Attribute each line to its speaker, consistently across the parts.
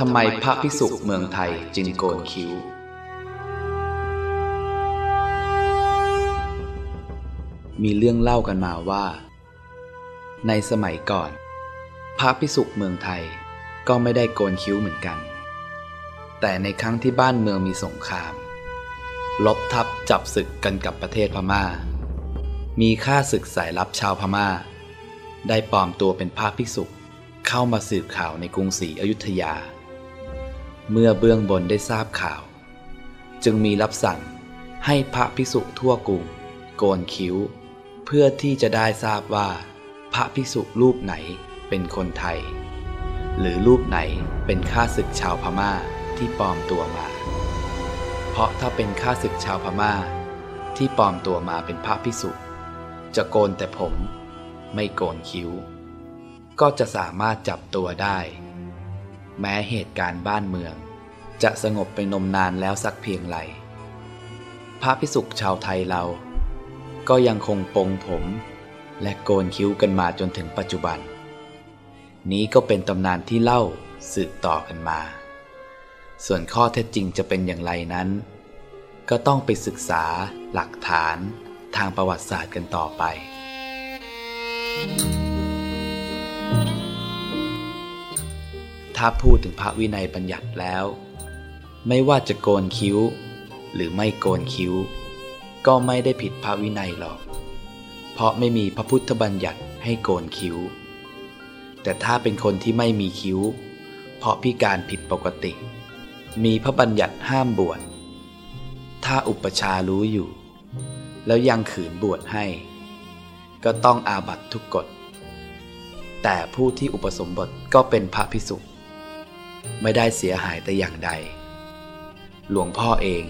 Speaker 1: ทำไมพระภิกษุเมืองไทยจึงโกนคิ้ว มีเรื่องเล่ากันมาว่า ในสมัยก่อน พระภิกษุเมืองไทยก็ไม่ได้โกนคิ้วเหมือนกัน แต่ในครั้งที่บ้านเมืองมีสงคราม ลบทับจับศึกกันกับประเทศพมา่า มีข้าศึกสายลับชาวพมา่า ได้ปลอมตัวเป็นพระภิกษุเข้ามาสืบข่าวในกรุงศรีอยุธยา เมื่อเบื้องบนได้ทราบข่าว จึงมีรับสั่งให้พระภิกษุทั่วกรุงโกนคิ้ว เพื่อที่จะได้ทราบว่า พระภิกษุรูปไหนเป็นคนไทย หรือรูปไหนเป็นข้าศึกชาวพม่าที่ปลอมตัวมา เพราะถ้าเป็นข้าศึกชาวพม่า ที่ปลอมตัวมาเป็นพระภิกษุ จะโกนแต่ผมไม่โกนคิ้ว ก็จะสามารถจับตัวได้ แม้เหตุการณ์บ้านเมือง จะสงบไปนมนานแล้วสักเพียงไรพระพิสุกชาวไทยเรา ก็ยังคงปงผมและโกนคิ้วกันมาจนถึงปัจจุบัน นี้ก็เป็นตำนานที่เล่าสืบต่อกันมา ส่วนข้อเท็จจริงจะเป็นอย่างไรนั้น ก็ต้องไปศึกษาหลักฐานทางประวัติศาสตร์กันต่อไป thank you ถ้าพูดถึงพระวินัยบัญญัติแล้ว ไม่ว่าจะโกนคิ้ว หรือไม่โกนคิ้ว ก็ไม่ได้ผิดพระวินัยหรอก เพราะไม่มีพระพุทธบัญญัติให้โกนคิ้ว แต่ถ้าเป็นคนที่ไม่มีคิ้ว เพราะพิการผิดปกติ มีพระบัญญัติห้ามบวช ถ้าอุปชารู้อยู่ แล้วยังขืนบวชให้ ก็ต้องอาบัตทุกกฎแต่ผู้ที่อุปสมบทก็เป็นพระพิสุ ไม่ได้เสียหายแต่อย่างใด หลวงพ่อเอง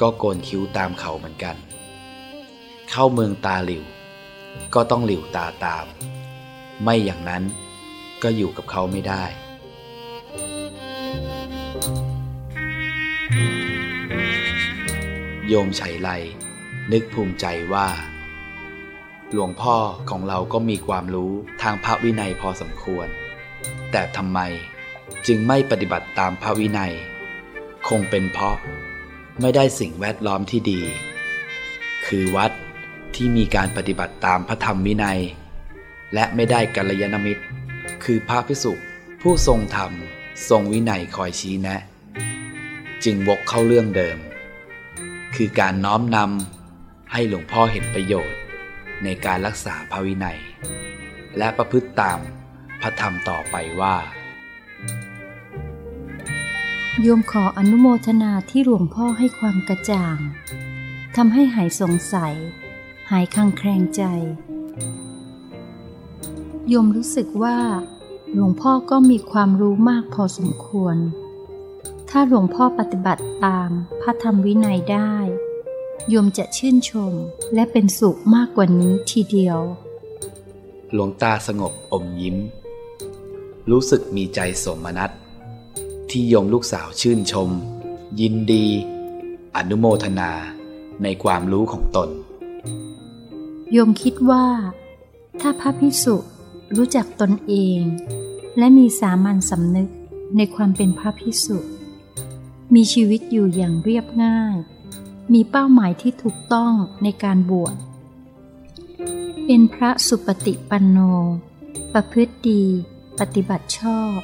Speaker 1: ก็โกนคิ้วตามเขาเหมือนกัน เข้าเมืองตาหลิว ก็ต้องหลิวตาตาม ไม่อย่างนั้นก็อยู่กับเขาไม่ได้โยมชัยไลนึกภูมิใจว่า หลวงพ่อของเราก็มีความรู้ทางพระวินัยพอสมควร แต่ทำไม จึงไม่ปฏิบัติตามพระวินัย คงเป็นเพราะไม่ได้สิ่งแวดล้อมที่ดี คือวัดที่มีการปฏิบัติตามพระธรรมวินัย และไม่ได้กัลยาณมิตร คือพระพิสุผู้ทรงธรรมทรงวินัยคอยชี้แนะ จึงวกเข้าเรื่องเดิม คือการน้อมนำให้หลวงพ่อเห็นประโยชน์ ในการรักษาพระวินัย และประพฤติตามพระธรรมต่อไปว่า
Speaker 2: โยมขออนุโมทนาที่หลวงพ่อให้ความกระจ่างทำให้หายสงสัย หายคังแคลงใจ โยมรู้สึกว่า หลวงพ่อก็มีความรู้มากพอสมควร ถ้าหลวงพ่อปฏิบัติตามพระธรรมวินัยได้ โยมจะชื่นชมและเป็นสุขมากกว่านี้ทีเดียว
Speaker 1: หลวงตาสงบอมยิ้ม รู้สึกมีใจสมนัต ที่ยมลูกสาวชื่นชม ยินดี อนุโมทนาในความรู้ของตน
Speaker 2: โยมคิดว่า ถ้าพระพิสุรู้จักตนเอง และมีสามัญสำนึกในความเป็นพระพิสุ มีชีวิตอยู่อย่างเรียบง่าย มีเป้าหมายที่ถูกต้องในการบวช เป็นพระสุปฏิปันโน ประพฤติดี ปฏิบัติชอบ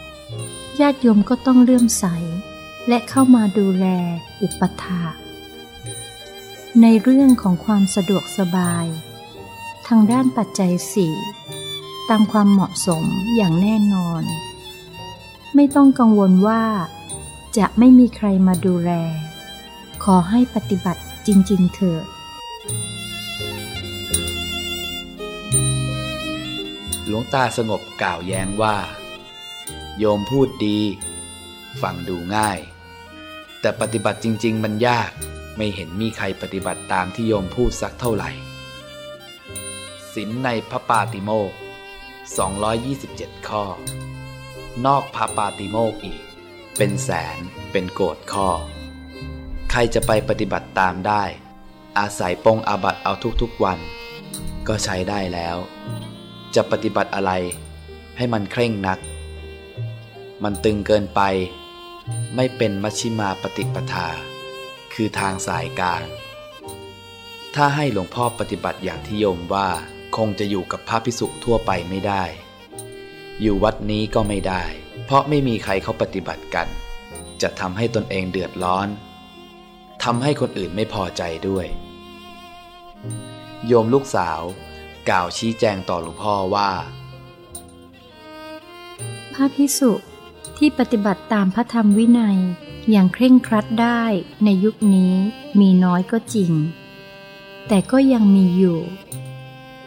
Speaker 2: ญาติโยมก็ต้องเลื่อมใส และเข้ามาดูแลอุปถาในเรื่องของความสะดวกสบาย ทางด้านปัจจัยสี่ตามความเหมาะสมอย่างแน่นอน ไม่ต้องกังวลว่า จะไม่มีใครมาดูแล ขอให้ปฏิบัติจริง ๆ เถิด
Speaker 1: หลวงตาสงบกล่าวแย้งว่า โยมพูดดี ฟังดูง่าย แต่ปฏิบัติจริง ๆ มันยากไม่เห็นมีใครปฏิบัติตามที่โยมพูดสักเท่าไหร่ศีลในพระปาติโมก227 ข้อ นอกพระปาติโมกอีก เป็นแสนเป็นโกดข้อ ใครจะไปปฏิบัติตามได้ อาศัยปองอาบัตเอาทุกๆวัน ก็ใช้ได้แล้ว จะปฏิบัติอะไรให้มันเคร่งนัก มันตึงเกินไป ไม่เป็นมัชชิมาปฏิปทา คือทางสายกลาง ถ้าให้หลวงพ่อปฏิบัติอย่างที่โยมว่าคงจะอยู่กับพระพิสุทั่วไปไม่ได้ อยู่วัดนี้ก็ไม่ได้ เพราะไม่มีใครเขาปฏิบัติกัน จะทำให้ตนเองเดือดร้อนทำให้คนอื่นไม่พอใจด้วย โยมลูกสาว กล่าวชี้แจงต่อหลวงพ่อว่า
Speaker 2: พระพิสุ ที่ปฏิบัติตามพระธรรมวินัย อย่างเคร่งครัดได้ในยุคนี้มีน้อยก็จริง แต่ก็ยังมีอยู่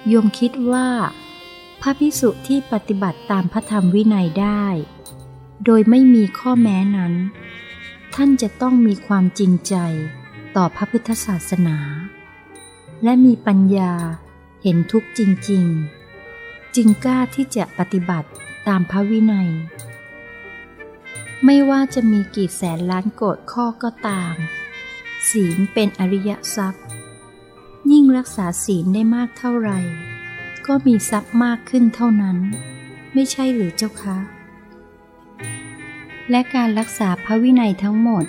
Speaker 2: โยมคิดว่า พระพิสุที่ปฏิบัติตามพระธรรมวินัยได้ โดยไม่มีข้อแม้นั้น ท่านจะต้องมีความจริงใจต่อพระพุทธศาสนา และมีปัญญาเห็นทุกข์จริง ๆ จึงกล้าที่จะปฏิบัติตามพระวินัย ไม่ว่าจะมีกี่แสนล้านโกดข้อก็ตาม ศีลเป็นอริยทรัพย์ ยิ่งรักษาศีลได้มากเท่าไหร่ ก็มีทรัพย์มากขึ้นเท่านั้น ไม่ใช่หรือเจ้าคะและการรักษาพระวินัยทั้งหมด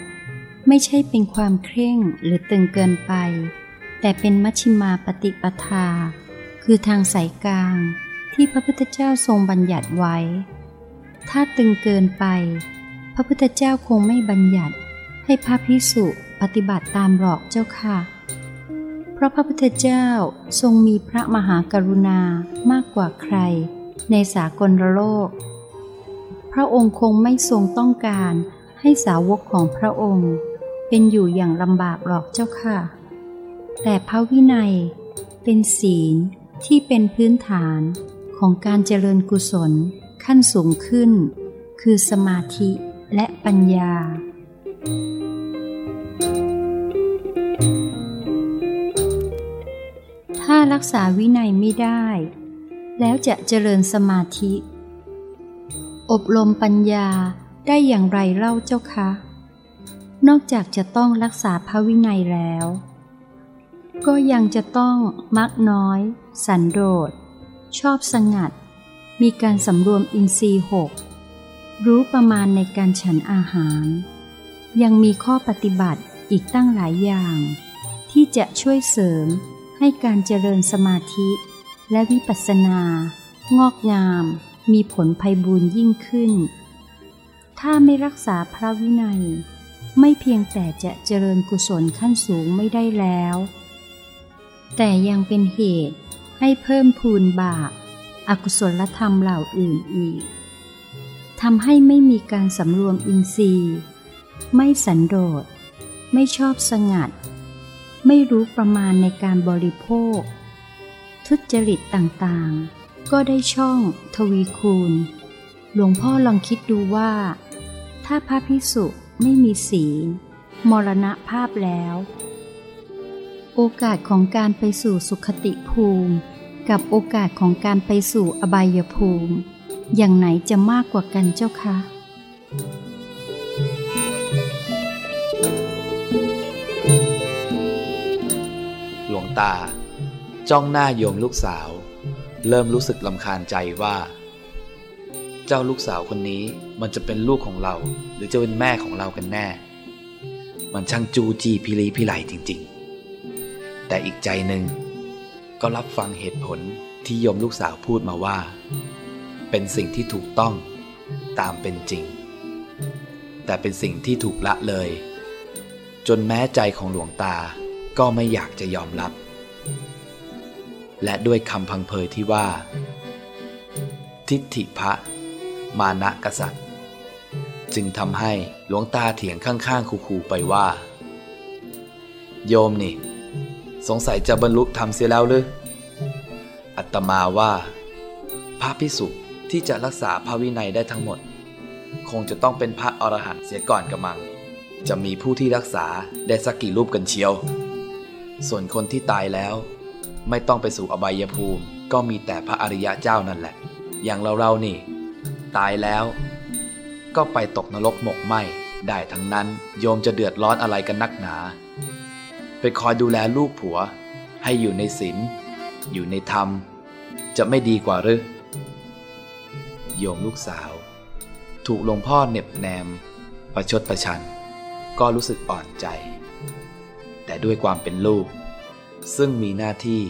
Speaker 2: ไม่ใช่เป็นความเคร่งหรือตึงเกินไป แต่เป็นมัชฌิมาปฏิปทา คือทางสายกลางที่พระพุทธเจ้าทรงบัญญัติไว้ ถ้าตึงเกินไป ระพุทธเจ้าคงไม่บัญญัติ ให้พระพิสุปฏิบัติตามหรอกเจ้าค่ะ เพราะพระพุทธเจ้าทรงมีพระมหากรุณามากกว่าใคร ในสากลโลก พระองค์คงไม่ทรงต้องการให้สาวกของพระองค์ เป็นอยู่อย่างลำบากหรอกเจ้าค่ะ แต่พระวินัยเป็นศีลที่เป็นพื้นฐานของการเจริญกุศลขั้นสูงขึ้น คือสมาธิ และปัญญา ถ้ารักษาวินัยไม่ได้ แล้วจะเจริญสมาธิ อบรมปัญญาได้อย่างไรเล่าเจ้าคะ นอกจากจะต้องรักษาพระวินัยแล้ว ก็ยังจะต้องมักน้อย สันโดษ ชอบสงัด มีการสำรวมอินทรีย์หก รู้ประมาณในการฉันอาหาร ยังมีข้อปฏิบัติอีกตั้งหลายอย่าง ที่จะช่วยเสริมให้การเจริญสมาธิ และวิปัสสนา งอกงาม มีผลภัยบูญยิ่งขึ้น ถ้าไม่รักษาพระวินัย ไม่เพียงแต่จะเจริญกุศลขั้นสูงไม่ได้แล้ว แต่ยังเป็นเหตุให้เพิ่มพูนบาปอากุศลธรรมเหล่าอื่นอีก ทำให้ไม่มีการสำรวมอินทรีย์ ไม่สันโดษ ไม่ชอบสงัด ไม่รู้ประมาณในการบริโภค ทุจริตต่างๆ ก็ได้ช่องทวีคูณ หลวงพ่อลองคิดดูว่า ถ้าพระพิสุไม่มีศีลมรณภาพแล้ว โอกาสของการไปสู่สุขติภูมิ กับโอกาสของการไปสู่อบายภูมิ อย่างไหนจะมากกว่ากันเจ้าคะ
Speaker 1: หลวงตา จ้องหน้าโยมลูกสาว เริ่มรู้สึกลำคาญใจว่า เจ้าลูกสาวคนนี้มันจะเป็นลูกของเรา หรือจะเป็นแม่ของเรากันแน่ มันช่างจูจีพิลีพิไลจริง ๆ แต่อีกใจหนึ่งก็รับฟังเหตุผลที่โยมลูกสาวพูดมาว่า เป็นสิ่งที่ถูกต้องตามเป็นจริง แต่เป็นสิ่งที่ถูกละเลย จนแม้ใจของหลวงตาก็ไม่อยากจะยอมรับ และด้วยคำพังเพยที่ว่า ทิฏฐิพระมานะกษัตริย์ จึงทำให้หลวงตาเถียงข้างๆคูๆไปว่า โยมนี่ สงสัยจะบรรลุธรรมเสียแล้วหรืออัตมาว่าพระพิสุ ที่จะรักษาพระวินัยได้ทั้งหมด คงจะต้องเป็นพระอรหันต์เสียก่อนกระมัง จะมีผู้ที่รักษาได้สักกี่รูปกันเชียว ส่วนคนที่ตายแล้ว ไม่ต้องไปสู่อบายภูมิ ก็มีแต่พระอริยะเจ้านั่นแหละ อย่างเราเรานี่ ตายแล้ว ก็ไปตกนรกหมกไหมได้ทั้งนั้นโยมจะเดือดร้อนอะไรกันนักหนา ไปคอยดูแลลูกผัว ให้อยู่ในศีลอยู่ในธรรม จะไม่ดีกว่าหรือ โยมลูกสาว ถูกหลวงพ่อเหน็บแนม ประชดประชัน ก็รู้สึกอ่อนใจ แต่ด้วยความเป็นลูก ซึ่งมีหน้าที่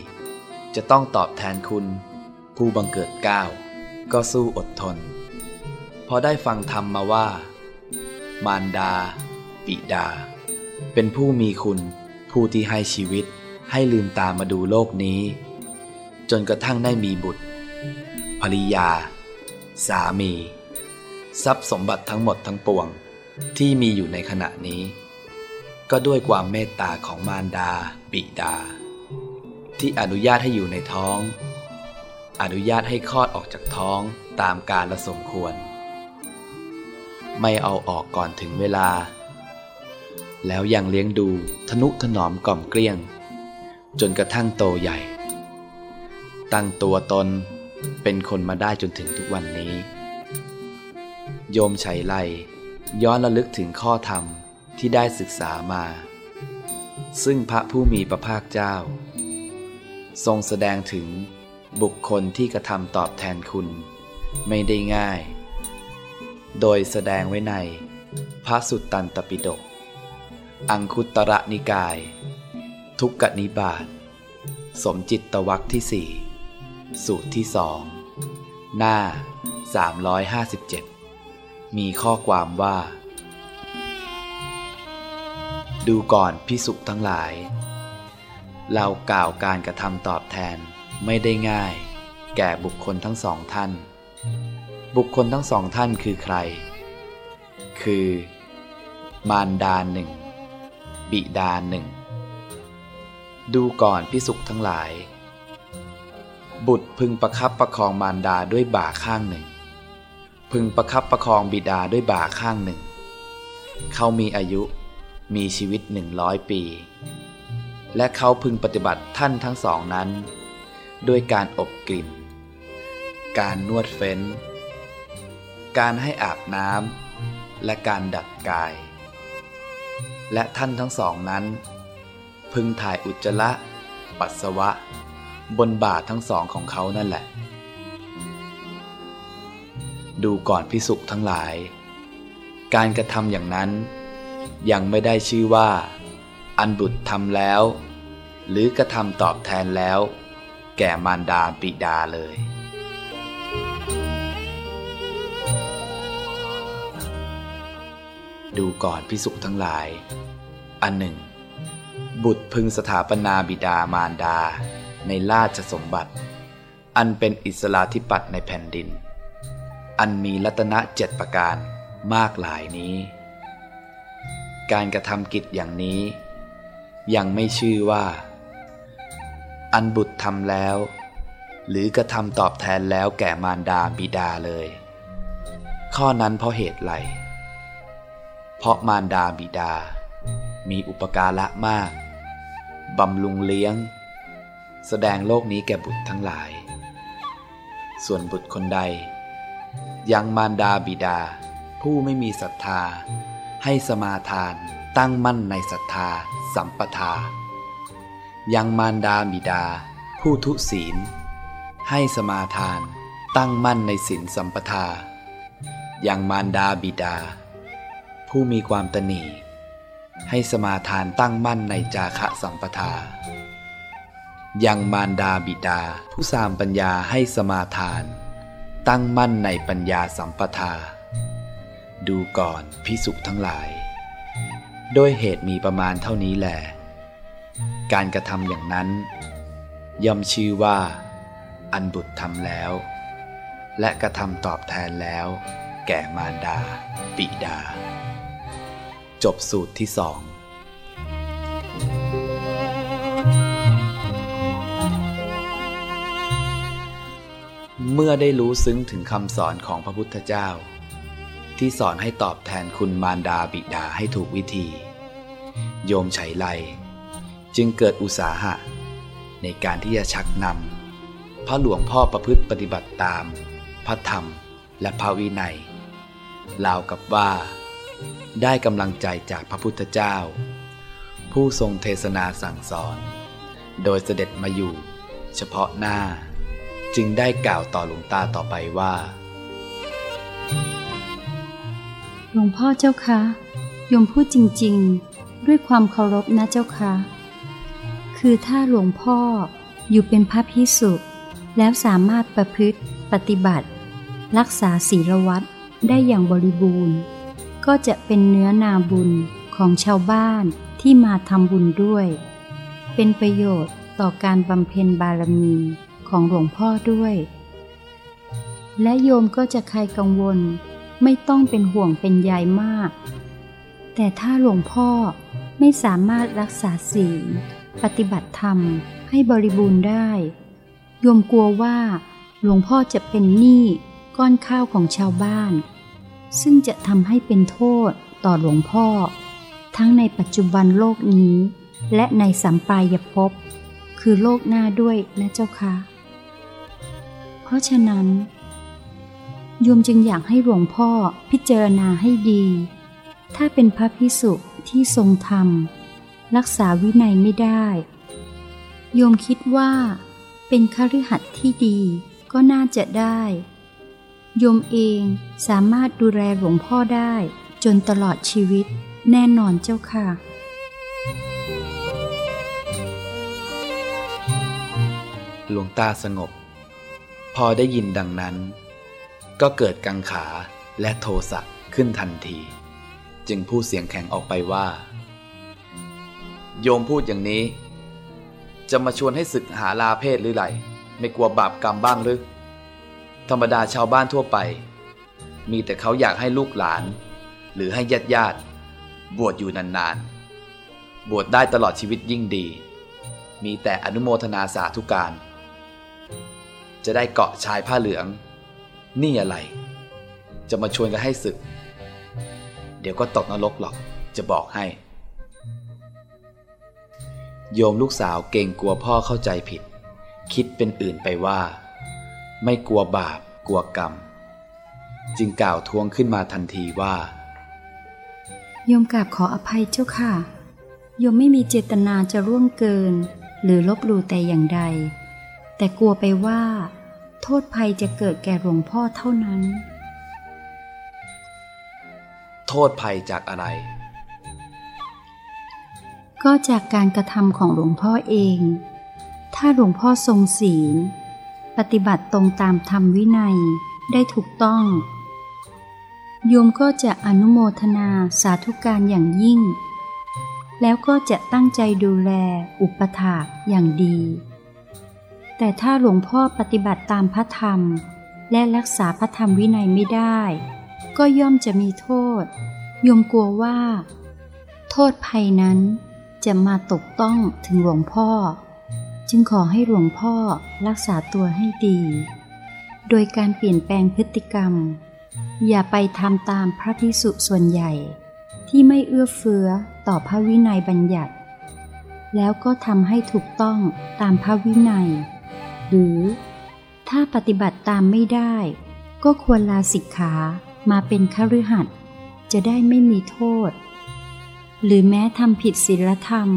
Speaker 1: จะต้องตอบแทนคุณ ผู้บังเกิดก้าวก็สู้อดทน พอได้ฟังธรรมมาว่า มารดา ปิดา เป็นผู้มีคุณผู้ที่ให้ชีวิตให้ลืมตามาดูโลกนี้ จนกระทั่งได้มีบุตรภริยา สามี ทรัพย์สมบัติทั้งหมดทั้งปวงที่มีอยู่ในขณะนี้ ก็ด้วยความเมตตาของมารดาปิดา ที่อนุญาตให้อยู่ในท้อง อนุญาตให้คลอดออกจากท้องตามกาลละสมควร ไม่เอาออกก่อนถึงเวลา แล้วยังเลี้ยงดูทนุถนอมกล่อมเกลี้ยง จนกระทั่งโตใหญ่ ตั้งตัวตน เป็นคนมาได้จนถึงทุกวันนี้ โยมชัยไลย้อนระลึกถึงข้อธรรมที่ได้ศึกษามา ซึ่งพระผู้มีพระภาคเจ้า ทรงแสดงถึงบุคคลที่กระทำตอบแทนคุณ ไม่ได้ง่าย โดยแสดงไว้ใน พระสุตตันตปิฎกอังคุตระนิกาย ทุกกนิบาตสมจิตตวักที่สี่ สูตรที่สองหน้า 357 มีข้อความว่า ดูก่อนพิสุทั้งหลาย เรากล่าวการกระทำตอบแทนไม่ได้ง่าย แก่บุคคลทั้งสองท่าน บุคคลทั้งสองท่านคือใคร คือ มารดาหนึ่ง บิดาหนึ่ง ดูก่อนพิสุทั้งหลาย บุตรพึงประคับประคองมารดาด้วยบ่าข้างหนึ่ง พึงประคับประคองบิดาด้วยบ่าข้างหนึ่ง เขามีอายุมีชีวิตหนึ่งร้อยปี และเขาพึงปฏิบัติท่านทั้งสองนั้น ด้วยการอบกลิ่น การนวดเฟ้น การให้อาบน้ำและการดัดกาย และท่านทั้งสองนั้น พึงถ่ายอุจจาระปัสสาวะ บนบาทั้งสองของเขานั่นแหละ ดูก่อนพิสุทั้งหลาย การกระทำอย่างนั้น ยังไม่ได้ชื่อว่า อันบุตรทำแล้ว หรือกระทำตอบแทนแล้ว แก่มารดาบิดาเลยดูก่อนพิสุทั้งหลาย อันหนึ่ง บุตรพึงสถาปนาบิดามารดา ในราชสมบัติ อันเป็นอิสลาธิปัตย์ในแผ่นดิน อันมีรัตนะเจ็ดประการมากหลายนี้ การกระทำกิจอย่างนี้ ยังไม่ชื่อว่า อันบุตรทำแล้ว หรือกระทำตอบแทนแล้วแก่มารดาบิดาเลย ข้อนั้นเพราะเหตุไรเพราะมารดาบิดา มีอุปการะมาก บำรุงเลี้ยง แสดงโลกนี้แก่บุตรทั้งหลาย ส่วนบุตรคนใด ยังมารดาบิดา ผู้ไม่มีศรัทธา ให้สมาทานตั้งมั่นในศรัทธาสัมปทา ยังมารดาบิดา ผู้ทุศีล ให้สมาทาน ตั้งมั่นในศีลสัมปทา ยังมารดาบิดา ผู้มีความตนีให้สมาทานตั้งมั่นในจาคะสัมปทา ยังมารดาบิดา ผู้สามปัญญาให้สมาทาน ตั้งมั่นในปัญญาสัมปทา ดูก่อนพิสุทั้งหลาย โดยเหตุมีประมาณเท่านี้แหลการกระทำอย่างนั้น ย่อมชื่อว่า อันบุตรทำแล้ว และกระทำตอบแทนแล้ว แก่มารดา ปิดา จบสูตรที่สอง เมื่อได้รู้ซึ้งถึงคำสอนของพระพุทธเจ้า ที่สอนให้ตอบแทนคุณมารดาบิดาให้ถูกวิธี โยมไฉไลจึงเกิดอุตสาหะ ในการที่จะชักนำพระหลวงพ่อประพฤติปฏิบัติตาม พระธรรมและพระวินัยราวกับว่า ได้กำลังใจจากพระพุทธเจ้า ผู้ทรงเทศนาสั่งสอน โดยเสด็จมาอยู่ เฉพาะหน้า จึงได้กล่าวต่อหลวงตาต่อไปว่า
Speaker 2: หลวงพ่อเจ้าคะยมพูดจริง ๆ ด้วยความเคารพนะเจ้าคะคือถ้าหลวงพ่ออยู่เป็นพระพิสุแล้วสามารถประพฤติปฏิบัติ รักษาศีลวัตรได้อย่างบริบูรณ์ ก็จะเป็นเนื้อนาบุญของชาวบ้านที่มาทำบุญด้วย เป็นประโยชน์ต่อการบำเพ็ญบารมี ของหลวงพ่อด้วย และโยมก็จะใครกังวลไม่ต้องเป็นห่วงเป็นใยมาก แต่ถ้าหลวงพ่อไม่สามารถรักษาศีลปฏิบัติธรรมให้บริบูรณ์ได้ โยมกลัวว่าหลวงพ่อจะเป็นหนี้ก้อนข้าวของชาวบ้าน ซึ่งจะทำให้เป็นโทษต่อหลวงพ่อ ทั้งในปัจจุบันโลกนี้ และในสัมปายภพคือโลกหน้าด้วยนะเจ้าคะ เพราะฉะนั้นโยมจึงอยากให้หลวงพ่อพิจารณาให้ดี ถ้าเป็นพระพิสุที่ทรงธรรม รักษาวินัยไม่ได้ โยมคิดว่าเป็นคฤหัสถ์ที่ดีก็น่าจะได้ โยมเองสามารถดูแลหลวงพ่อได้จนตลอดชีวิตแน่นอนเจ้าค่ะ
Speaker 1: หลวงตาสงบ พอได้ยินดังนั้น ก็เกิดกังขาและโทสะขึ้นทันที จึงพูดเสียงแข็งออกไปว่า โยมพูดอย่างนี้ จะมาชวนให้ศึกหาลาเพศหรือไรไม่กลัวบาปกรรมบ้างหรือธรรมดาชาวบ้านทั่วไป มีแต่เขาอยากให้ลูกหลาน หรือให้ญาติญาติบวชอยู่นานๆ บวชได้ตลอดชีวิตยิ่งดี มีแต่อนุโมทนาสาธุการ จะได้เกาะชายผ้าเหลือง นี่อะไร จะมาชวนกันให้ศึก เดี๋ยวก็ตกนรกหรอกจะบอกให้ โยมลูกสาวเก่งกลัวพ่อเข้าใจผิด คิดเป็นอื่นไปว่า ไม่กลัวบาปกลัวกรรม จึงกล่าวทวงขึ้นมาทันทีว่า
Speaker 2: โยมกราบขออภัยเจ้าค่ะ โยมไม่มีเจตนาจะร่วงเกิน หรือลบหลู่แต่อย่างใดแต่กลัวไปว่า โทษภัยจะเกิดแก่หลวงพ่อเท่านั้น
Speaker 1: โทษภัยจากอะไร
Speaker 2: ก็จากการกระทำของหลวงพ่อเอง ถ้าหลวงพ่อทรงศีล ปฏิบัติตรงตามธรรมวินัยได้ถูกต้อง โยมก็จะอนุโมทนาสาธุการอย่างยิ่ง แล้วก็จะตั้งใจดูแลอุปถากอย่างดี แต่ถ้าหลวงพ่อปฏิบัติตามพระธรรม และรักษาพระธรรมวินัยไม่ได้ ก็ย่อมจะมีโทษ ยมกลัวว่า โทษภัยนั้นจะมาตกต้องถึงหลวงพ่อ จึงขอให้หลวงพ่อรักษาตัวให้ดี โดยการเปลี่ยนแปลงพฤติกรรม อย่าไปทำตามพระพิสุส่วนใหญ่ ที่ไม่เอื้อเฟื้อต่อพระวินัยบัญญัติ แล้วก็ทำให้ถูกต้องตามพระวินัย หรือถ้าปฏิบัติตามไม่ได้ ก็ควรลาสิกขามาเป็นคฤหัสถ์จะได้ไม่มีโทษ หรือแม้ทำผิดศีลธรรม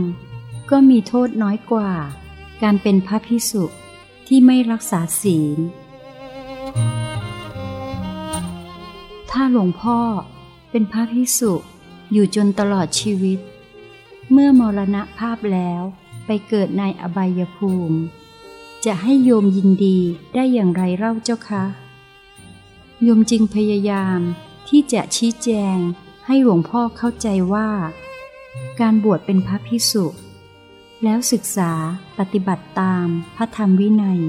Speaker 2: ก็มีโทษน้อยกว่า การเป็นพระพิสุที่ไม่รักษาศีล ถ้าหลวงพ่อเป็นพระพิสุอยู่จนตลอดชีวิต เมื่อมรณภาพแล้วไปเกิดในอบายภูมิ จะให้โยมยินดีได้อย่างไรเล่าเจ้าคะ โยมจึงพยายามที่จะชี้แจงให้หลวงพ่อเข้าใจว่า การบวชเป็นพระพิสุแล้วศึกษาปฏิบัติตามพระธรรมวินัย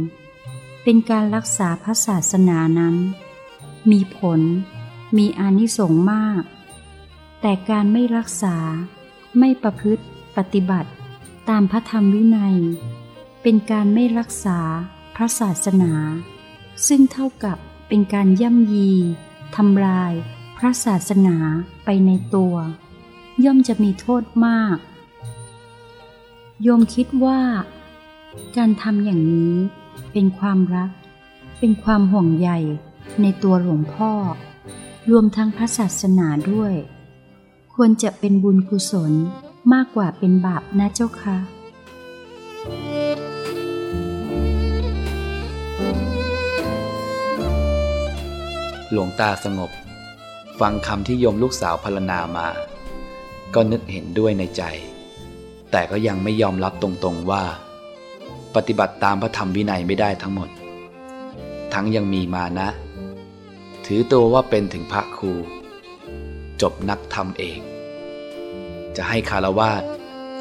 Speaker 2: เป็นการรักษาพระศาสนานั้น มีผล มีอานิสงส์มาก แต่การไม่รักษาไม่ประพฤติปฏิบัติตามพระธรรมวินัย เป็นการไม่รักษาพระศาสนา ซึ่งเท่ากับเป็นการย่ำยีทำลายพระศาสนาไปในตัว ย่อมจะมีโทษมาก โยมคิดว่า การทำอย่างนี้เป็นความรัก เป็นความห่วงใยในตัวหลวงพ่อ รวมทั้งพระศาสนาด้วย ควรจะเป็นบุญกุศลมากกว่าเป็นบาปนะเจ้าค่ะ
Speaker 1: หลวงตาสงบ ฟังคำที่โยมลูกสาวพรรณนามา ก็นึกเห็นด้วยในใจ แต่ก็ยังไม่ยอมรับตรงๆว่า ปฏิบัติตามพระธรรมวินัยไม่ได้ทั้งหมด ทั้งยังมีมานะ ถือตัวว่าเป็นถึงพระครู จบนักธรรมเองจะให้คารวาส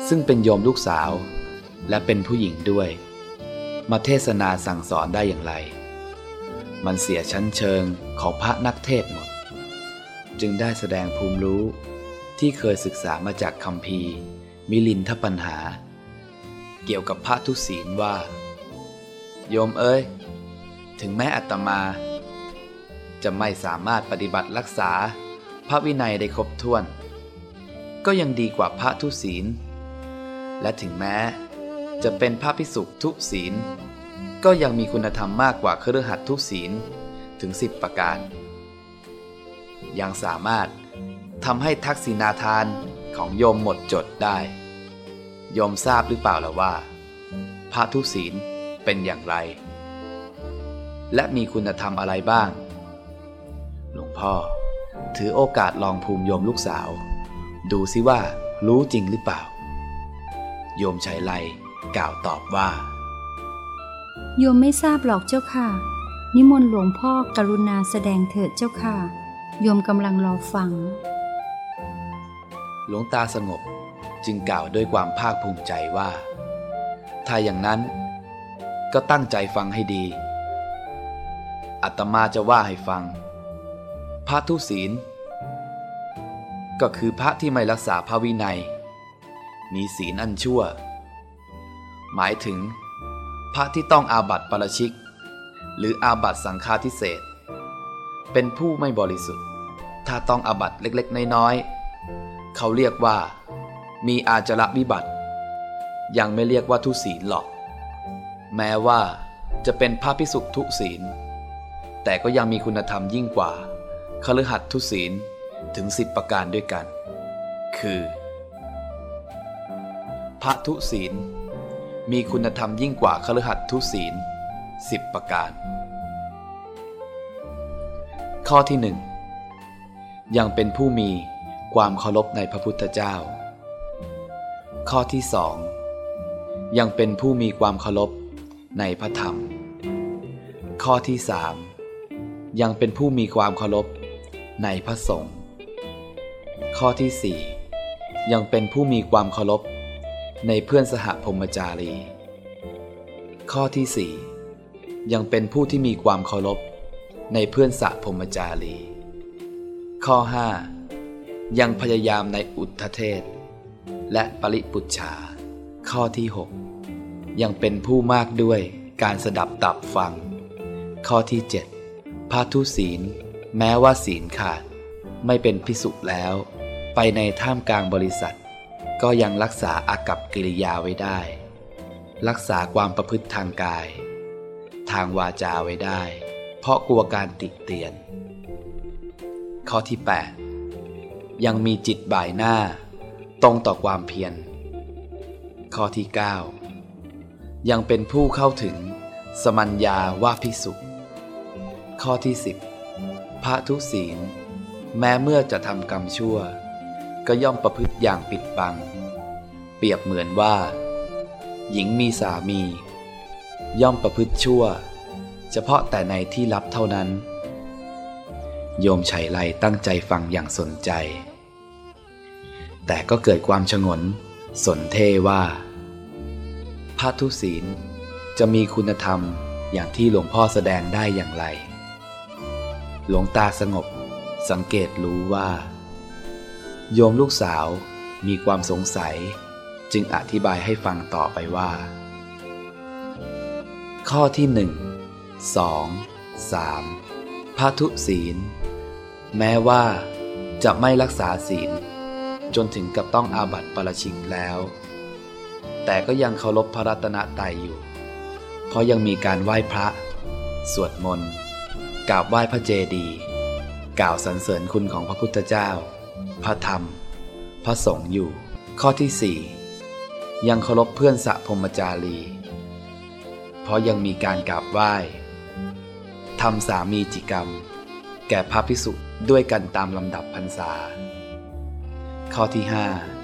Speaker 1: ซึ่งเป็นโยมลูกสาว และเป็นผู้หญิงด้วย มาเทศนาสั่งสอนได้อย่างไร มันเสียชั้นเชิงของพระนักเทศหมด จึงได้แสดงภูมิรู้ที่เคยศึกษามาจากคำพีมิลินทปัญหา เกี่ยวกับพระทุศีลว่า โยมเอ้ย ถึงแม้อัตมา จะไม่สามารถปฏิบัติรักษาพระวินัยได้ครบถ้วน ก็ยังดีกว่าพระทุศีล และถึงแม้จะเป็นพระพิสุทุศีล ก็ยังมีคุณธรรมมากกว่าเครือขัดทุศีลถึงสิบประการ ยังสามารถทำให้ทักษิณาทานของโยมหมดจดได้โยมทราบหรือเปล่าล่ะว่า พระทุศีลเป็นอย่างไร และมีคุณธรรมอะไรบ้าง หลวงพ่อ ถือโอกาสลองภูมิโยมลูกสาว ดูซิว่ารู้จริงหรือเปล่า โยมชัยไลกล่าวตอบว่า
Speaker 2: โยมไม่ทราบหรอกเจ้าค่ะ นิมนต์หลวงพ่อกรุณาแสดงเถิดเจ้าค่ะ โยมกำลังรอฟัง
Speaker 1: หลวงตาสงบจึงกล่าวด้วยความภาคภูมิใจว่า ถ้าอย่างนั้น ก็ตั้งใจฟังให้ดี อัตมาจะว่าให้ฟัง พระทุศีล ก็คือพระที่ไม่รักษาพระวินัย มีศีลอันชั่ว หมายถึง พระที่ต้องอาบัติปาราชิก หรืออาบัติสังฆาทิเศษ เป็นผู้ไม่บริสุทธิ์ ถ้าต้องอาบัติเล็กๆ น้อยๆ เขาเรียกว่า มีอาจระวิบัติ ยังไม่เรียกว่าทุศีลหรอก แม้ว่าจะเป็นพระพิสุทุศีล แต่ก็ยังมีคุณธรรมยิ่งกว่าคฤหัสถ์ทุศีลถึงสิบประการด้วยกัน คือพระทุศีล มีคุณธรรมยิ่งกว่าคฤหัสถ์ทุศีลสิบประการ ข้อที่หนึ่งยังเป็นผู้มีความเคารพในพระพุทธเจ้า ข้อที่สองยังเป็นผู้มีความเคารพในพระธรรม ข้อที่สามยังเป็นผู้มีความเคารพในพระสงฆ์ข้อที่สี่ยังเป็นผู้มีความเคารพ ในเพื่อนสหพรมจารี ข้อที่สี่ยังเป็นผู้ที่มีความเคารพในเพื่อนสหพรมจารี ข้อห้ายังพยายามในอุทธเทศ และปริปุจฉา ข้อที่ 6 ยังเป็นผู้มากด้วยการสดับตับฟัง ข้อที่ 7พระทุศีล แม้ว่าศีลขาด ไม่เป็นพิสุแล้ว ไปในท่ามกลางบริษัท ก็ยังรักษาอากับกิริยาไว้ได้ รักษาความประพฤติทางกาย ทางวาจาไว้ได้ เพราะกลัวการติเตียน ข้อที่ 8 ยังมีจิตบ่ายหน้า ตรงต่อความเพียร ข้อที่ 9 ยังเป็นผู้เข้าถึง สมัญญาว่าพิสุข้อที่ 10 พระทุศีล แม้เมื่อจะทำกรรมชั่ว ก็ย่อมประพฤติอย่างปิดบัง เปรียบเหมือนว่า หญิงมีสามี ย่อมประพฤติชั่ว เฉพาะแต่ในที่ลับเท่านั้น โยมชัยไลตั้งใจฟังอย่างสนใจ แต่ก็เกิดความชงน สนเทว่าพระทุศีลจะมีคุณธรรมอย่างที่หลวงพ่อแสดงได้อย่างไร หลวงตาสงบสังเกตรู้ว่า โยมลูกสาวมีความสงสัย จึงอธิบายให้ฟังต่อไปว่า ข้อที่หนึ่งสองสามพระทุศีล แม้ว่าจะไม่รักษาศีล จนถึงกับต้องอาบัติปราชิกแล้ว แต่ก็ยังเคารพพระรัตนตรัยอยู่ เพราะยังมีการไหว้พระ สวดมนต์กราบไหว้พระเจดีย์กล่าวสรรเสริญคุณของพระพุทธเจ้า พระธรรม พระสงฆ์อยู่ ข้อที่สี่ยังเคารพเพื่อนสะพมจารี เพราะยังมีการกราบไหว้ทำสามีจิกรรม แก่พระพิสุด้วยกันตามลำดับพรรษา ข้อที่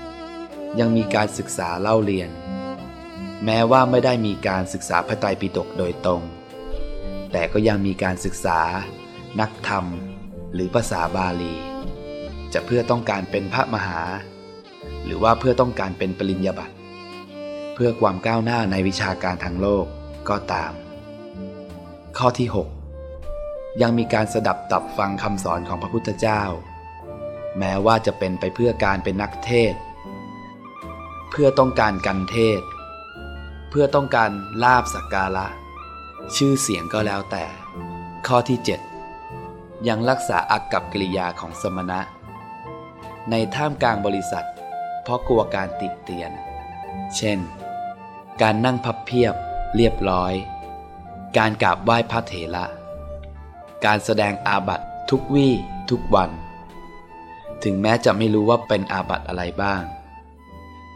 Speaker 1: 5 ยังมีการศึกษาเล่าเรียน แม้ว่าไม่ได้มีการศึกษาพระไตรปิฎกโดยตรง แต่ก็ยังมีการศึกษา นักธรรม หรือภาษาบาลี จะเพื่อต้องการเป็นพระมหา หรือว่าเพื่อต้องการเป็นปริญญาบัตรเพื่อความก้าวหน้าในวิชาการทางโลกก็ตาม ข้อที่ 6 ยังมีการสดับตับฟังคำสอนของพระพุทธเจ้า แม้ว่าจะเป็นไปเพื่อการเป็นนักเทศ เพื่อต้องการกันเทศ เพื่อต้องการลาบสักการะ ชื่อเสียงก็แล้วแต่ ข้อที่ 7 ยังรักษาอักกับกิริยาของสมณะ ในท่ามกลางบริษัท เพราะกลัวการติเตียน เช่น การนั่งพับเพียบเรียบร้อย การกราบไหว้พระเถระ การแสดงอาบัตทุกวี่ทุกวัน ถึงแม้จะไม่รู้ว่าเป็นอาบัตอะไรบ้าง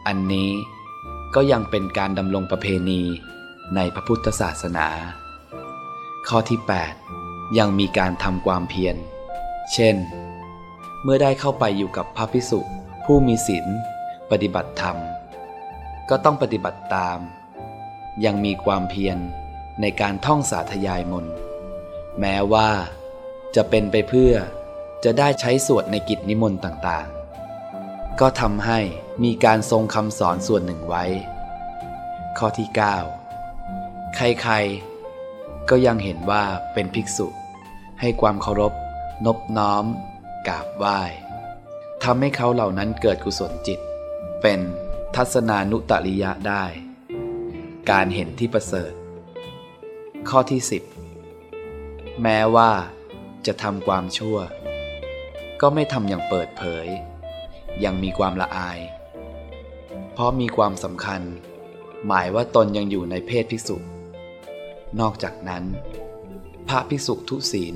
Speaker 1: อันนี้ก็ยังเป็นการดำรงประเพณีในพระพุทธศาสนา ข้อที่ 8 ยังมีการทำความเพียร เช่น เมื่อได้เข้าไปอยู่กับพระพิสุผู้มีศีลปฏิบัติธรรม ก็ต้องปฏิบัติตาม ยังมีความเพียรในการท่องสาธยายมนต์แม้ว่าจะเป็นไปเพื่อจะได้ใช้สวดในกิจนิมนต์ต่างๆ ก็ทำให้มีการทรงคำสอนส่วนหนึ่งไว้ ข้อที่ 9 ใครๆ ก็ยังเห็นว่าเป็นภิกษุ ให้ความเคารพ นบน้อม กราบไหว้ทำให้เขาเหล่านั้นเกิดกุศลจิต เป็นทัศนานุตริยะได้ การเห็นที่ประเสริฐ ข้อที่ 10 แม้ว่าจะทำความชั่ว ก็ไม่ทำอย่างเปิดเผย ยังมีความละอาย เพราะมีความสำคัญ หมายว่าตนยังอยู่ในเพศภิกษุ นอกจากนั้น พระภิกษุทุศีล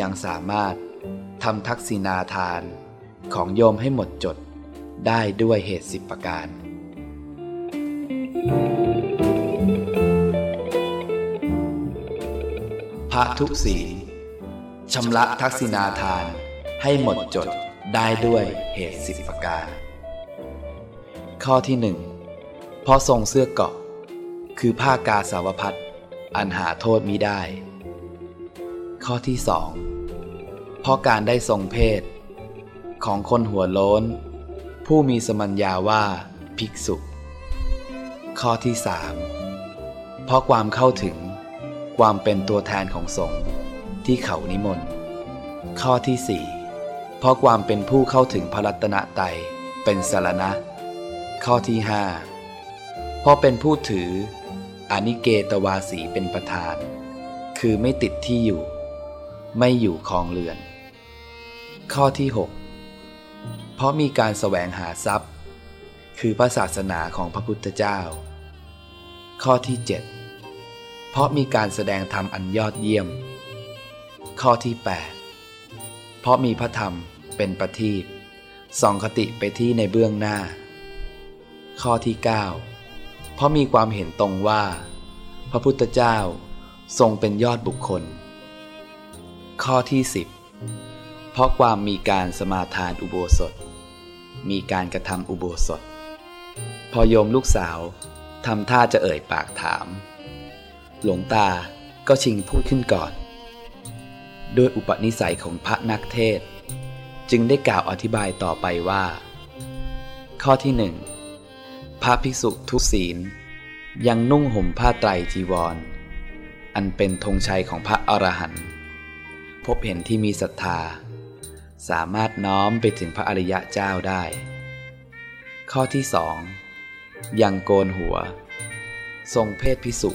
Speaker 1: ยังสามารถ ทำทักษิณาทานของโยมให้หมดจดได้ด้วยเหตุสิบประการ พระทุศีชำระทักษิณาทานให้หมดจดได้ด้วยเหตุสิบประการ ข้อที่หนึ่งเพราะทรงเสื้อเกาะ คือผ้ากาสาวพัดอันหาโทษมิได้ ข้อที่สอง เพราะการได้ทรงเพศ ของคนหัวโล้น ผู้มีสมัญญาว่าภิกษุ ข้อที่สามเพราะความเข้าถึงความเป็นตัวแทนของสงฆ์ที่เขานิมนต์ ข้อที่สี่เพราะความเป็นผู้เข้าถึงพระรัตนตรัยเป็นสารณะ ข้อที่ห้าเพราะเป็นผู้ถืออนิเกตวาสีเป็นประธาน คือไม่ติดที่อยู่ ไม่อยู่คลองเรือน ข้อที่ 6 เพราะมีการแสวงหาทรัพย์ คือพระศาสนาของพระพุทธเจ้า ข้อที่ 7 เพราะมีการแสดงธรรมอันยอดเยี่ยม ข้อที่ 8 เพราะมีพระธรรมเป็นประทีปส่องคติไปที่ในเบื้องหน้า ข้อที่ 9 เพราะมีความเห็นตรงว่า พระพุทธเจ้าทรงเป็นยอดบุคคล ข้อที่ 10 เพราะความมีการสมาทานอุโบสถ มีการกระทำอุโบสถ พอโยมลูกสาวทำท่าจะเอ่ยปากถาม หลวงตาก็ชิงพูดขึ้นก่อน ด้วยอุปนิสัยของพระนักเทศ จึงได้กล่าวอธิบายต่อไปว่า ข้อที่หนึ่งพระภิกษุทุศีล ยังนุ่งห่มผ้าไตรจีวร อันเป็นธงชัยของพระอรหันต์พบเห็นที่มีศรัทธา สามารถน้อมไปถึงพระอริยะเจ้าได้ ข้อที่สองยังโกนหัว ทรงเพศพิสุ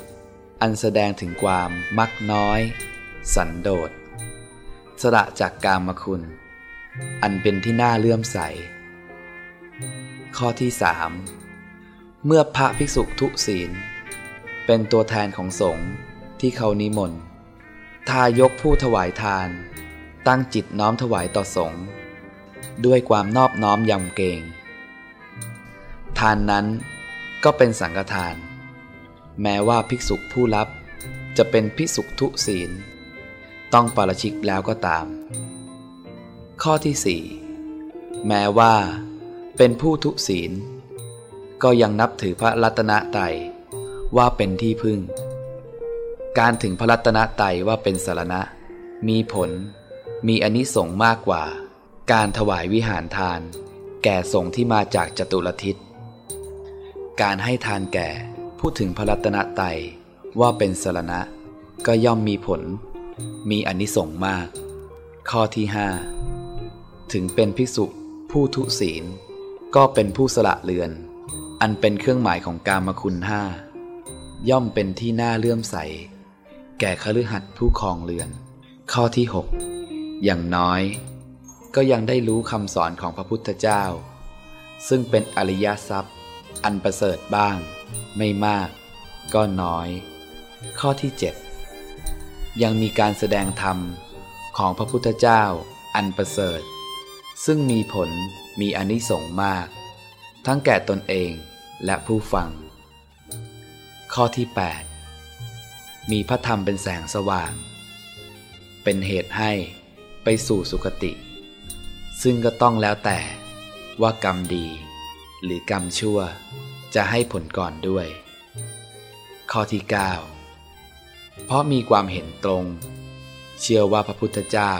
Speaker 1: อันแสดงถึงความมักน้อย สันโดษ สละจากกามคุณ อันเป็นที่น่าเลื่อมใส ข้อที่สามเมื่อพระภิกษุทุศีล เป็นตัวแทนของสงฆ์ที่เขานิมนต์ทายกผู้ถวายทาน ตั้งจิตน้อมถวายต่อสงฆ์ด้วยความนอบน้อมยำเกรง ทานนั้นก็เป็นสังฆทาน แม้ว่าภิกษุผู้รับจะเป็นภิกษุทุศีล ต้องปาราชิกแล้วก็ตาม ข้อที่สี่แม้ว่าเป็นผู้ทุศีล ก็ยังนับถือพระรัตนตรัยว่าเป็นที่พึ่ง การถึงพระรัตนตรัยว่าเป็นสารณะ มีผล มีอนิสงส์มากกว่า การถวายวิหารทาน แก่สงฆ์ที่มาจากจตุรทิศ การให้ทานแก่พูดถึงพระรัตนตรัยว่าเป็นสรณะ ก็ย่อมมีผล มีอนิสงส์มาก ข้อที่ห้าถึงเป็นภิกษุผู้ทุศีล ก็เป็นผู้สละเรือน อันเป็นเครื่องหมายของกามคุณห้าย่อมเป็นที่น่าเลื่อมใส แก่คฤหัสถ์ผู้ครองเรือน ข้อที่ 6 อย่างน้อย ก็ยังได้รู้คำสอนของพระพุทธเจ้า ซึ่งเป็นอริยทรัพย์ อันประเสริฐบ้าง ไม่มาก ก็น้อย ข้อที่ 7 ยังมีการแสดงธรรมของพระพุทธเจ้า อันประเสริฐ ซึ่งมีผลมีอนิสงส์มาก ทั้งแก่ตนเองและผู้ฟัง ข้อที่ 8 มีพระธรรมเป็นแสงสว่าง เป็นเหตุให้ ไปสู่สุคติ ซึ่งก็ต้องแล้วแต่ว่ากรรมดี หรือกรรมชั่ว จะให้ผลก่อนด้วย ข้อที่ 9 เพราะมีความเห็นตรง เชื่อว่าพระพุทธเจ้า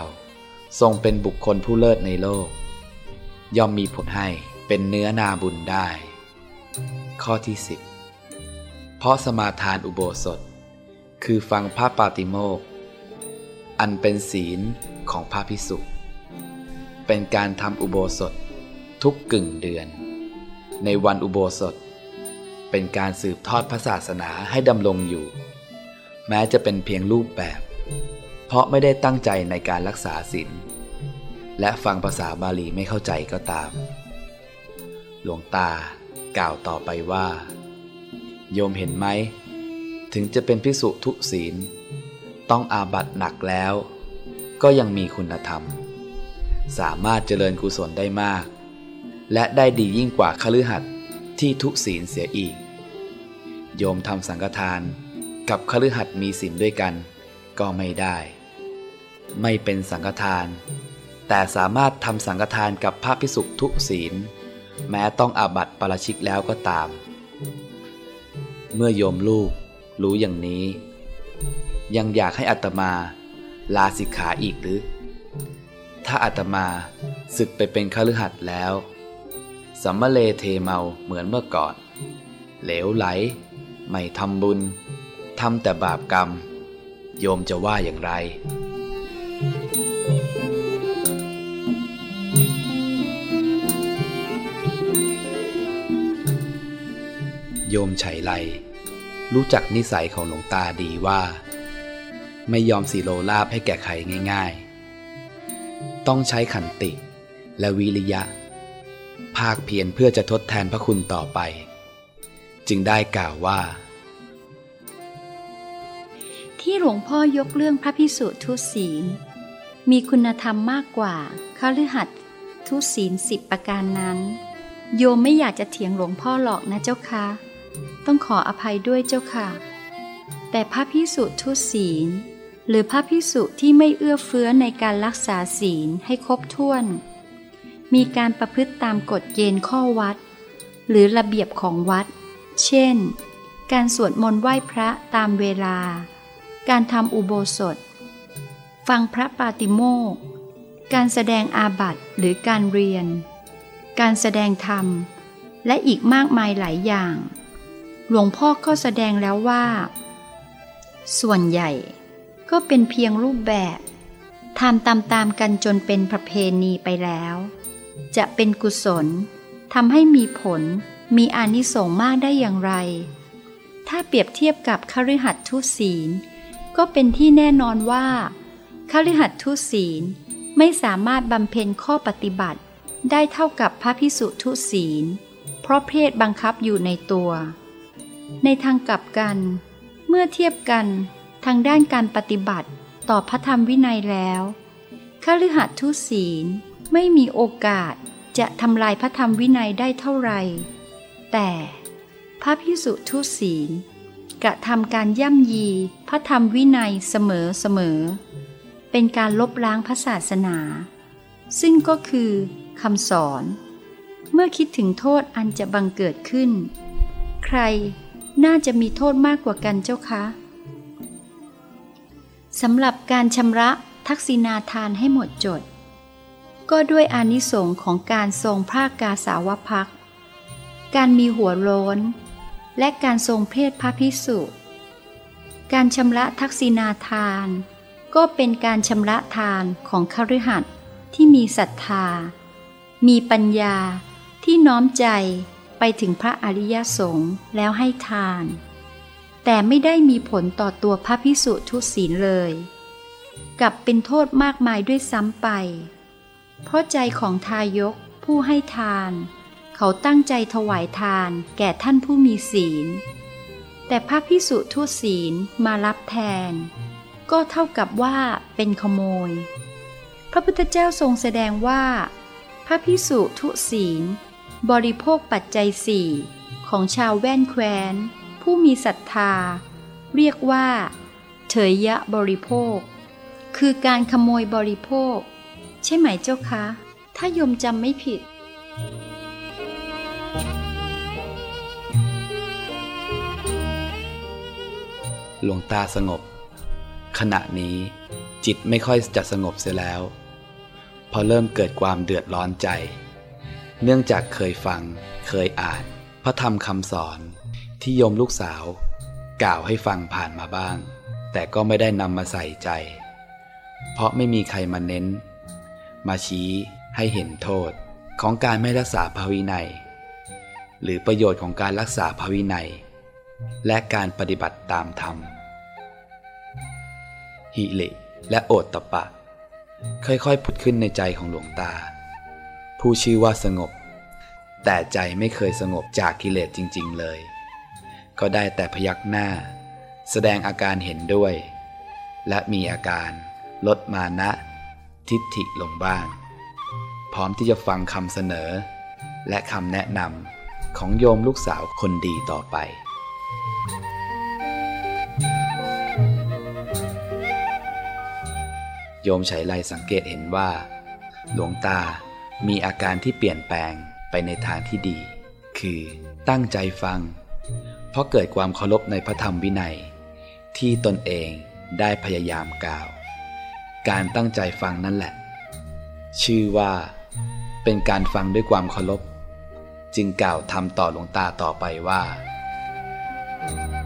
Speaker 1: ทรงเป็นบุคคลผู้เลิศในโลก ย่อมมีผลให้เป็นเนื้อนาบุญได้ ข้อที่ 10 เพราะสมาทานอุโบสถ คือฟังพระปาติโมกอันเป็นศีล ของพระพิสุเป็นการทำอุโบสถทุกกึ่งเดือน ในวันอุโบสถ เป็นการสืบทอดพระศาสนาให้ดำรงอยู่ แม้จะเป็นเพียงรูปแบบ เพราะไม่ได้ตั้งใจในการรักษาศีลและฟังภาษาบาลีไม่เข้าใจก็ตาม หลวงตากล่าวต่อไปว่า โยมเห็นไหม ถึงจะเป็นพิสุทุศีล ต้องอาบัตหนักแล้ว ก็ยังมีคุณธรรม สามารถเจริญกุศลได้มาก และได้ดียิ่งกว่าคฤหัสถ์ที่ทุศีลเสียอีก โยมทำสังฆทานกับคฤหัสถ์มีศีลด้วยกัน ก็ไม่ได้ ไม่เป็นสังฆทาน แต่สามารถทำสังฆทานกับพระพิสุทุศีล แม้ต้องอาบัติปราชิกแล้วก็ตาม เมื่อโยมลูกรู้อย่างนี้ ยังอยากให้อัตมา ลาสิกขาอีกหรือ ถ้าอัตมาศึกไปเป็นคฤหัสถ์แล้วสัมมะเลเทเมาเหมือนเมื่อก่อน เหลวไหล ไม่ทำบุญทำแต่บาปกรรม โยมจะว่าอย่างไรโยมไฉไลรู้จักนิสัยของหลวงตาดีว่า ไม่ยอมสีโลลาบให้แก่ใครง่ายๆ ต้องใช้ขันติและวิริยะ ภาคเพียรเพื่อจะทดแทนพระคุณต่อไป จึงได้กล่าวว่า
Speaker 2: ที่หลวงพ่อยกเรื่องพระพิสุทุศีล มีคุณธรรมมากกว่าคฤหัสทุศีลสิบประการนั้น โยมไม่อยากจะเถียงหลวงพ่อหรอกนะเจ้าคะต้องขออภัยด้วยเจ้าค่ะ แต่พระพิสุทุศีล หรือพระพิสุที่ไม่เอื้อเฟื้อในการรักษาศีลให้ครบถ้วน มีการประพฤติตามกฎเกณฑ์ข้อวัด หรือระเบียบของวัด เช่น การสวดมนต์ไหว้พระตามเวลา การทำอุโบสถ ฟังพระปาติโมกการแสดงอาบัติหรือการเรียน การแสดงธรรม และอีกมากมายหลายอย่าง หลวงพ่อก็แสดงแล้วว่า ส่วนใหญ่ ก็เป็นเพียงรูปแบบทำตามๆกันจนเป็นประเพณีไปแล้ว จะเป็นกุศลทำให้มีผลมีอานิสงส์มากได้อย่างไร ถ้าเปรียบเทียบกับคฤหัสถ์ทุศีล ก็เป็นที่แน่นอนว่าคฤหัสถ์ทุศีลไม่สามารถบำเพ็ญข้อปฏิบัติได้เท่ากับพระพิสุทุศีล เพราะเพศบังคับอยู่ในตัว ในทางกลับกัน เมื่อเทียบกัน ทางด้านการปฏิบัติต่อพระธรรมวินัยแล้วคฤหัสถ์ทุศีลไม่มีโอกาสจะทำลายพระธรรมวินัยได้เท่าไหร่ แต่พระพิสุทุศีลกระทำการย่ำยีพระธรรมวินัยเสมอเสมอ เป็นการลบล้างพระศาสนา ซึ่งก็คือคำสอน เมื่อคิดถึงโทษอันจะบังเกิดขึ้น ใครน่าจะมีโทษมากกว่ากันเจ้าคะ สำหรับการชำระทักษิณาทานให้หมดจด ก็ด้วยอานิสงค์ของการทรงภาคกาสาวพัก การมีหัวโล้น และการทรงเพศพระพิสุการชำระทักษิณาทาน ก็เป็นการชำระทานของคฤหัสถ์ที่มีศรัทธา มีปัญญาที่น้อมใจไปถึงพระอริยสงฆ์แล้วให้ทาน แต่ไม่ได้มีผลต่อตัวพระพิสุทุศีลเลย กลับเป็นโทษมากมายด้วยซ้ำไป เพราะใจของทายกผู้ให้ทาน เขาตั้งใจถวายทานแก่ท่านผู้มีศีล แต่พระพิสุทุศีลมารับแทน ก็เท่ากับว่าเป็นขโมย พระพุทธเจ้าทรงแสดงว่า พระพิสุทุศีล บริโภคปัจจัยสี่ของชาวแว่นแคว้น ผู้มีศรัทธา เรียกว่าเถยยะบริโภค คือการขโมยบริโภค ใช่ไหมเจ้าคะ ถ้าโยมจำไม่ผิด
Speaker 1: หลวงตาสงบ ขณะนี้จิตไม่ค่อยจะสงบเสียแล้ว พอเริ่มเกิดความเดือดร้อนใจ เนื่องจากเคยฟังเคยอ่าน พระธรรมคำสอน ที่โยมลูกสาว กล่าวให้ฟังผ่านมาบ้าง แต่ก็ไม่ได้นำมาใส่ใจ เพราะไม่มีใครมาเน้น มาชี้ให้เห็นโทษของการไม่รักษาภาวินัย หรือประโยชน์ของการรักษาภาวินัย และการปฏิบัติตามธรรม หิริและโอตตะปะ ค่อยๆผุดขึ้นในใจของหลวงตา ผู้ชื่อว่าสงบ แต่ใจไม่เคยสงบจากกิเลสจริง ๆ เลย ก็ได้แต่พยักหน้า แสดงอาการเห็นด้วย และมีอาการลดมานะ ทิฏฐิลงบ้าง พร้อมที่จะฟังคำเสนอ และคำแนะนำของโยมลูกสาวคนดีต่อไปโยมไฉไลสังเกตเห็นว่า หลวงตามีอาการที่เปลี่ยนแปลงไปในทางที่ดี คือตั้งใจฟัง เพราะเกิดความเคารพในพระธรรมวินัย ที่ตนเองได้พยายามกล่าว การตั้งใจฟังนั่นแหละ ชื่อว่า เป็นการฟังด้วยความเคารพ จึงกล่าวทำต่อหลวงตาต่อไปว่า
Speaker 3: Thank you.